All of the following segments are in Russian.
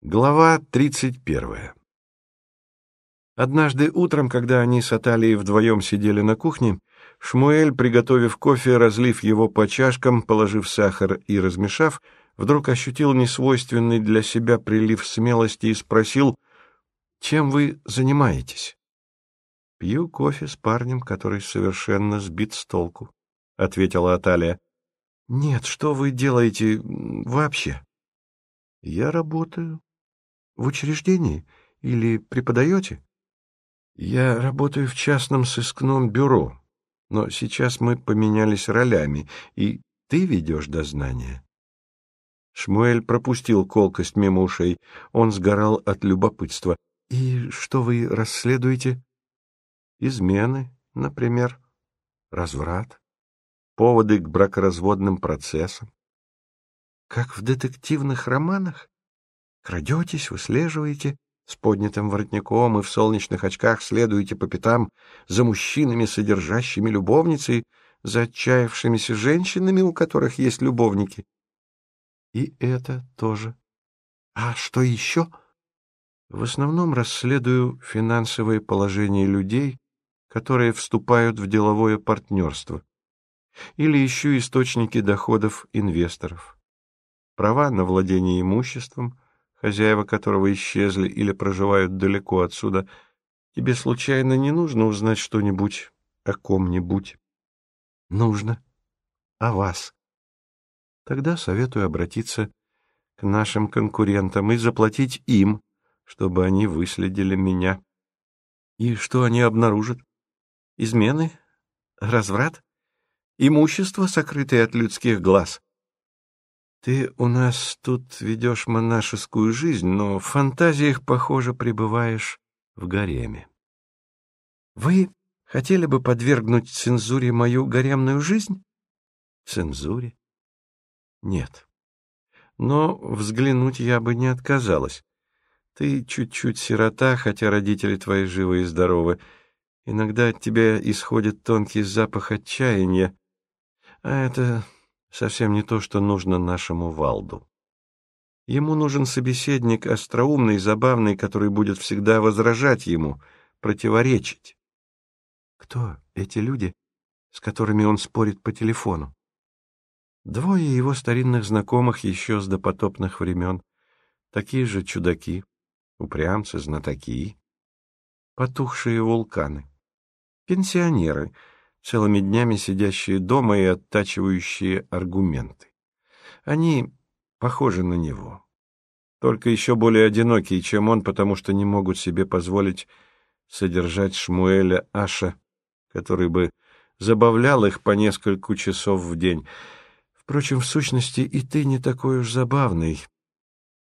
Глава тридцать первая Однажды утром, когда они с Аталией вдвоем сидели на кухне, Шмуэль, приготовив кофе, разлив его по чашкам, положив сахар и размешав, вдруг ощутил несвойственный для себя прилив смелости и спросил, «Чем вы занимаетесь?» «Пью кофе с парнем, который совершенно сбит с толку», — ответила Аталия. «Нет, что вы делаете вообще?» «Я работаю. В учреждении? Или преподаете?» «Я работаю в частном сыскном бюро, но сейчас мы поменялись ролями, и ты ведешь дознание». Шмуэль пропустил колкость мимо ушей. Он сгорал от любопытства. «И что вы расследуете?» «Измены, например, разврат, поводы к бракоразводным процессам». «Как в детективных романах? Крадетесь, выслеживаете, с поднятым воротником и в солнечных очках следуете по пятам за мужчинами, содержащими любовницы, за отчаявшимися женщинами, у которых есть любовники. И это тоже. А что еще? В основном расследую финансовое положение людей, которые вступают в деловое партнерство. Или ищу источники доходов инвесторов. Права на владение имуществом — хозяева которого исчезли или проживают далеко отсюда, тебе случайно не нужно узнать что-нибудь о ком-нибудь? Нужно. О вас. Тогда советую обратиться к нашим конкурентам и заплатить им, чтобы они выследили меня. И что они обнаружат? Измены? Разврат? Имущество, сокрытое от людских глаз? Ты у нас тут ведешь монашескую жизнь, но в фантазиях, похоже, пребываешь в гареме. Вы хотели бы подвергнуть цензуре мою гаремную жизнь? Цензуре? Нет. Но взглянуть я бы не отказалась. Ты чуть-чуть сирота, хотя родители твои живы и здоровы. Иногда от тебя исходит тонкий запах отчаяния, а это совсем не то, что нужно нашему Валду. Ему нужен собеседник остроумный, забавный, который будет всегда возражать ему, противоречить. Кто эти люди, с которыми он спорит по телефону? Двое его старинных знакомых еще с допотопных времен. Такие же чудаки, упрямцы, знатоки. Потухшие вулканы. Пенсионеры — целыми днями сидящие дома и оттачивающие аргументы. Они похожи на него, только еще более одинокие, чем он, потому что не могут себе позволить содержать Шмуэля Аша, который бы забавлял их по нескольку часов в день. Впрочем, в сущности, и ты не такой уж забавный.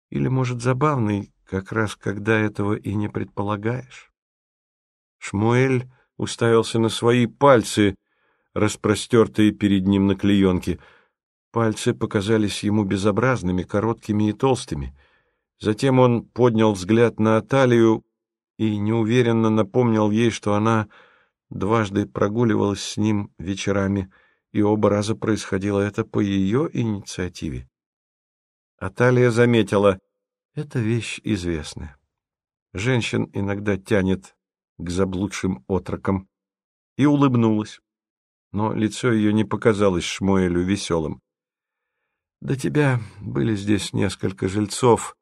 Или, может, забавный, как раз когда этого и не предполагаешь. Шмуэль уставился на свои пальцы, распростертые перед ним на клеенке. Пальцы показались ему безобразными, короткими и толстыми. Затем он поднял взгляд на Аталию и неуверенно напомнил ей, что она дважды прогуливалась с ним вечерами, и оба раза происходило это по ее инициативе. Аталия заметила, это вещь известная. Женщин иногда тянет к заблудшим отрокам, и улыбнулась. Но лицо ее не показалось Шмуэлю веселым. До тебя были здесь несколько жильцов,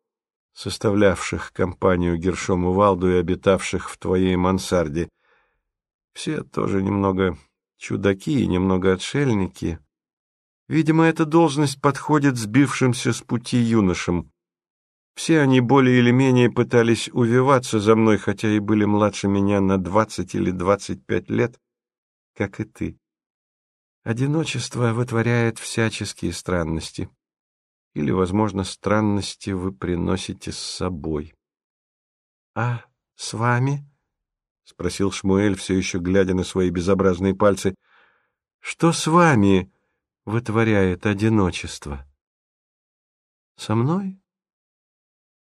составлявших компанию Гершому Валду и обитавших в твоей мансарде. Все тоже немного чудаки и немного отшельники. Видимо, эта должность подходит сбившимся с пути юношам. Все они более или менее пытались увиваться за мной, хотя и были младше меня на двадцать или двадцать пять лет, как и ты. Одиночество вытворяет всяческие странности. Или, возможно, странности вы приносите с собой. — А с вами? — спросил Шмуэль, все еще глядя на свои безобразные пальцы. — Что с вами вытворяет одиночество? — Со мной?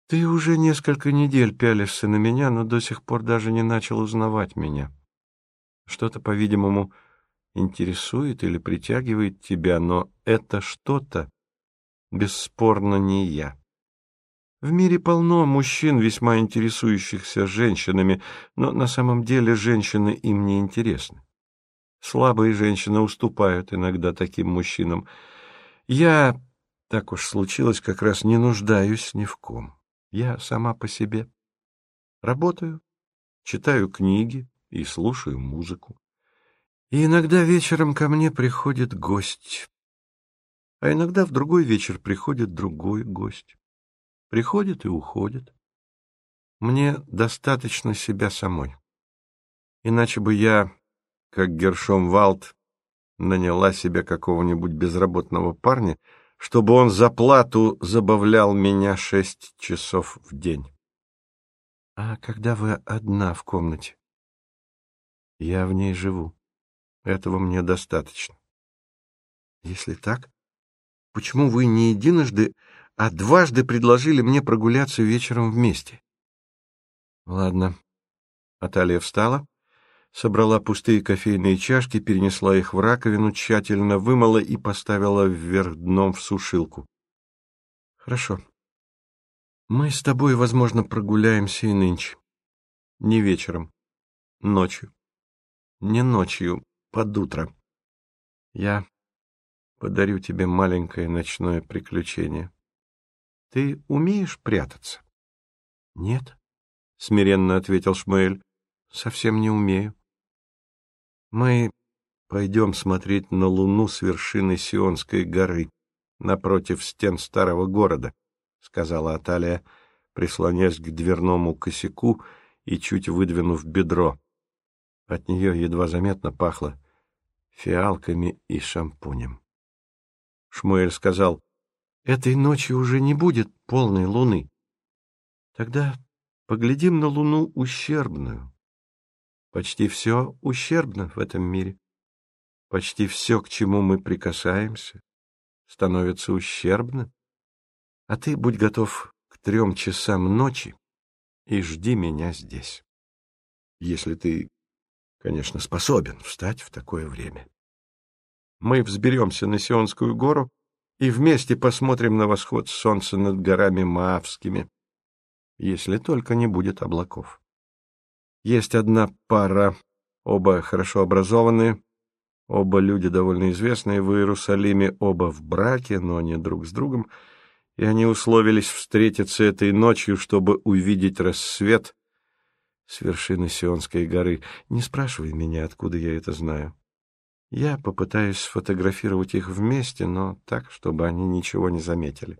Ты уже несколько недель пялишься на меня, но до сих пор даже не начал узнавать меня. Что-то, по-видимому, интересует или притягивает тебя, но это что-то бесспорно не я. В мире полно мужчин, весьма интересующихся женщинами, но на самом деле женщины им не интересны. Слабые женщины уступают иногда таким мужчинам. Я, так уж случилось, как раз не нуждаюсь ни в ком. Я сама по себе. Работаю, читаю книги и слушаю музыку. И иногда вечером ко мне приходит гость. А иногда в другой вечер приходит другой гость. Приходит и уходит. Мне достаточно себя самой. Иначе бы я, как Гершом Валд, наняла себе какого-нибудь безработного парня, чтобы он за плату забавлял меня шесть часов в день. А когда вы одна в комнате? Я в ней живу. Этого мне достаточно. Если так, почему вы не единожды, а дважды предложили мне прогуляться вечером вместе? Ладно. Аталия встала, собрала пустые кофейные чашки, перенесла их в раковину, тщательно вымыла и поставила вверх дном в сушилку. Хорошо. Мы с тобой, возможно, прогуляемся и нынче. Не вечером, ночью. Не ночью, под утро. Я подарю тебе маленькое ночное приключение. Ты умеешь прятаться? — Нет, — смиренно ответил Шмуэль, — совсем не умею. Мы пойдем смотреть на луну с вершины Сионской горы, напротив стен старого города, — сказала Аталия, прислонясь к дверному косяку и чуть выдвинув бедро. От нее едва заметно пахло фиалками и шампунем. Шмуэль сказал, «Этой ночью уже не будет полной луны. Тогда поглядим на луну ущербную. Почти все ущербно в этом мире. Почти все, к чему мы прикасаемся, становится ущербно. А ты будь готов к трем часам ночи и жди меня здесь. Если ты конечно, способен встать в такое время. Мы взберемся на Сионскую гору и вместе посмотрим на восход солнца над горами Маавскими, если только не будет облаков. Есть одна пара, оба хорошо образованные, оба люди довольно известные в Иерусалиме, оба в браке, но не друг с другом, и они условились встретиться этой ночью, чтобы увидеть рассвет с вершины Сионской горы. Не спрашивай меня, откуда я это знаю. Я попытаюсь сфотографировать их вместе, но так, чтобы они ничего не заметили.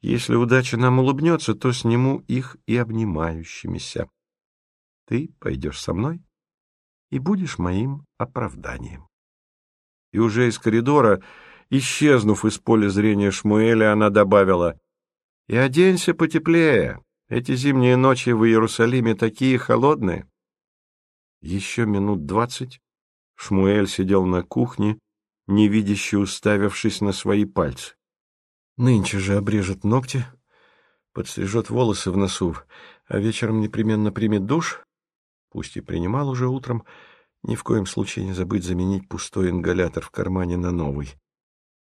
Если удача нам улыбнется, то сниму их и обнимающимися. Ты пойдешь со мной и будешь моим оправданием. И уже из коридора, исчезнув из поля зрения Шмуэля, она добавила, «И оденься потеплее, эти зимние ночи в Иерусалиме такие холодные. Еще минут двадцать Шмуэль сидел на кухне, невидяще уставившись на свои пальцы. Нынче же обрежет ногти, подстрижет волосы в носу, а вечером непременно примет душ, пусть и принимал уже утром, ни в коем случае не забыть заменить пустой ингалятор в кармане на новый.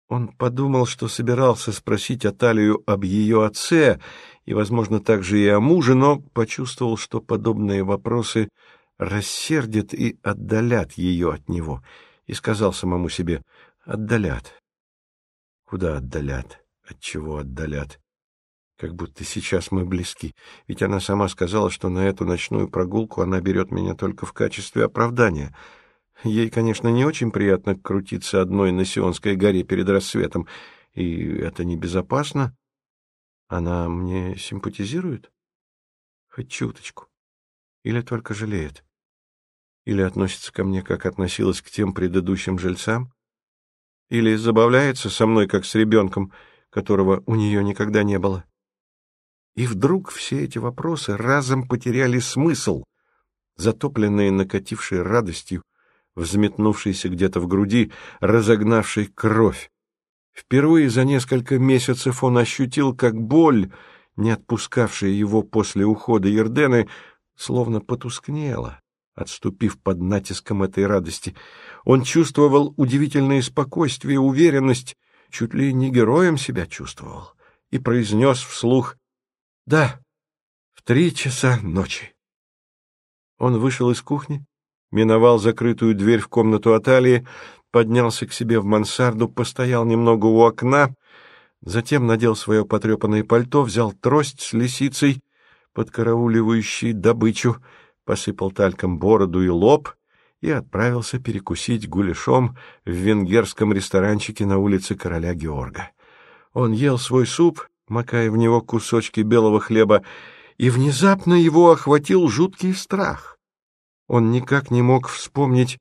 Он подумал, что собирался спросить Аталию об ее отце и, возможно, также и о муже, но почувствовал, что подобные вопросы рассердят и отдалят ее от него, и сказал самому себе «отдалят». Куда отдалят? От чего отдалят? Как будто сейчас мы близки, ведь она сама сказала, что на эту ночную прогулку она берет меня только в качестве оправдания — Ей, конечно, не очень приятно крутиться одной на Сионской горе перед рассветом, и это небезопасно. Она мне симпатизирует? Хоть чуточку. Или только жалеет? Или относится ко мне, как относилась к тем предыдущим жильцам? Или забавляется со мной, как с ребенком, которого у нее никогда не было? И вдруг все эти вопросы разом потеряли смысл, затопленные накатившей радостью, взметнувшийся где-то в груди, разогнавший кровь. Впервые за несколько месяцев он ощутил, как боль, не отпускавшая его после ухода Ердены, словно потускнела, отступив под натиском этой радости. Он чувствовал удивительное спокойствие, уверенность, чуть ли не героем себя чувствовал, и произнес вслух Да, в три часа ночи. Он вышел из кухни, миновал закрытую дверь в комнату Аталии, поднялся к себе в мансарду, постоял немного у окна, затем надел свое потрепанное пальто, взял трость с лисицей, подкарауливающей добычу, посыпал тальком бороду и лоб и отправился перекусить гуляшом в венгерском ресторанчике на улице короля Георга. Он ел свой суп, макая в него кусочки белого хлеба, и внезапно его охватил жуткий страх. Он никак не мог вспомнить,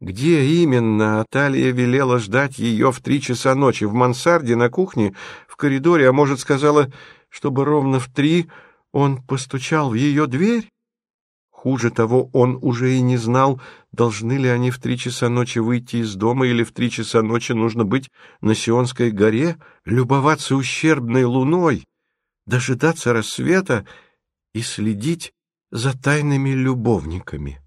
где именно Аталия велела ждать ее в три часа ночи, в мансарде, на кухне, в коридоре, а может, сказала, чтобы ровно в три он постучал в ее дверь? Хуже того, он уже и не знал, должны ли они в три часа ночи выйти из дома или в три часа ночи нужно быть на Сионской горе, любоваться ущербной луной, дожидаться рассвета и следить за тайными любовниками.